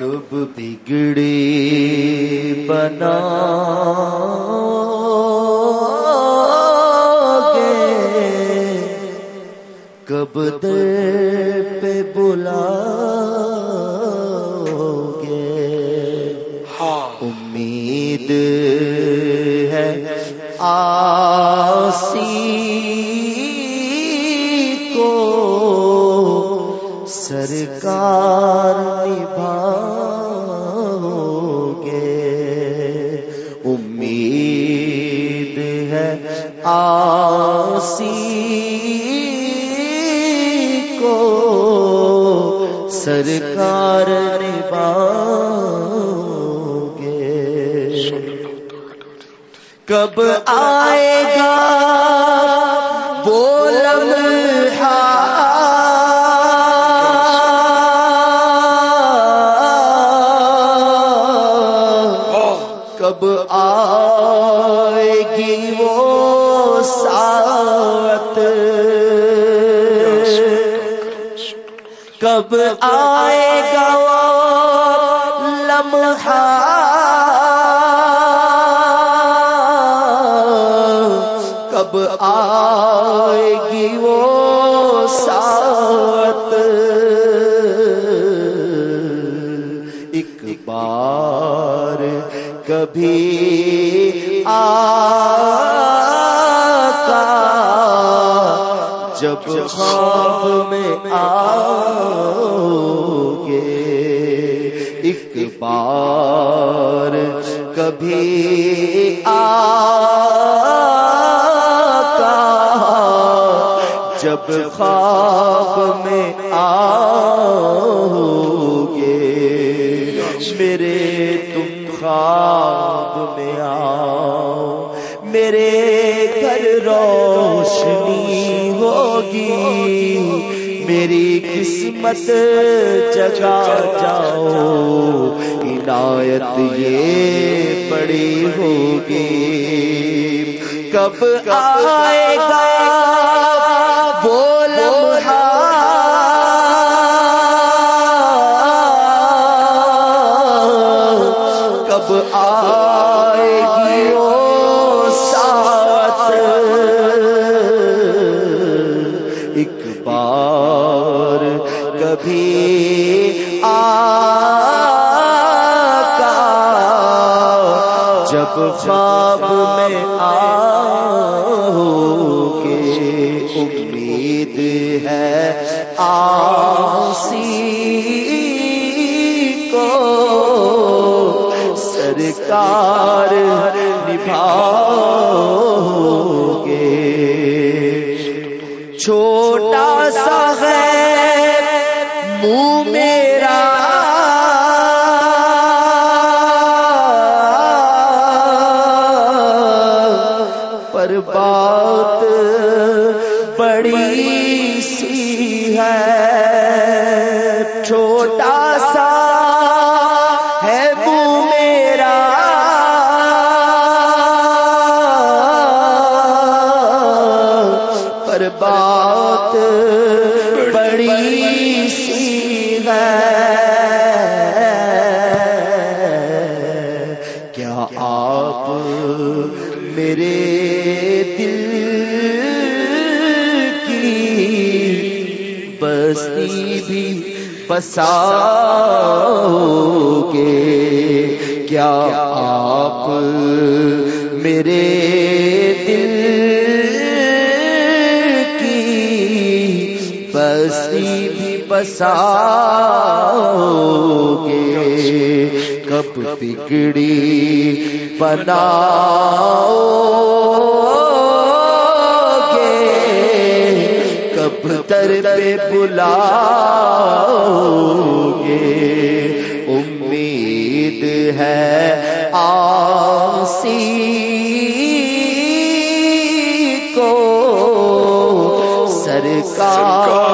کب بگڑی بنا گے؟ کب دے پہ بلا گے؟ ہاں۔ امید سرکار نبھاؤ گے امید ہے آسی کو سرکار نبھاؤ گے کب آئے گا وہ لمحہ کب آئے گی وہ سات کب آئے گا لمحہ؟ کب آئے گی وہ سات ایک بار کبھی آقا جب خواب میں آؤ گے ایک بار کبھی آقا جب خواب میں آؤ گھر روشنی ہوگی۔ میری قسمت جگا جاؤ، عنایت یہ بڑی ہوگی۔ کب آئے گا وہ کب آئے گی کبھی آقا جب خواب میں آؤ گے امید ہے آسی کو سرکار نبھاؤ گے۔ چھوٹا سا ہے منہ میرا۔ پر پر بات بڑی سی ہے۔ کیا آپ میرے دل کی بستی بھی بساؤ گے؟ کیا آپ میرے بساؤ گے کب بگڑی بناؤ گے کب در پہ بلاؤ گے امید ہے آسی کو۔ سرکار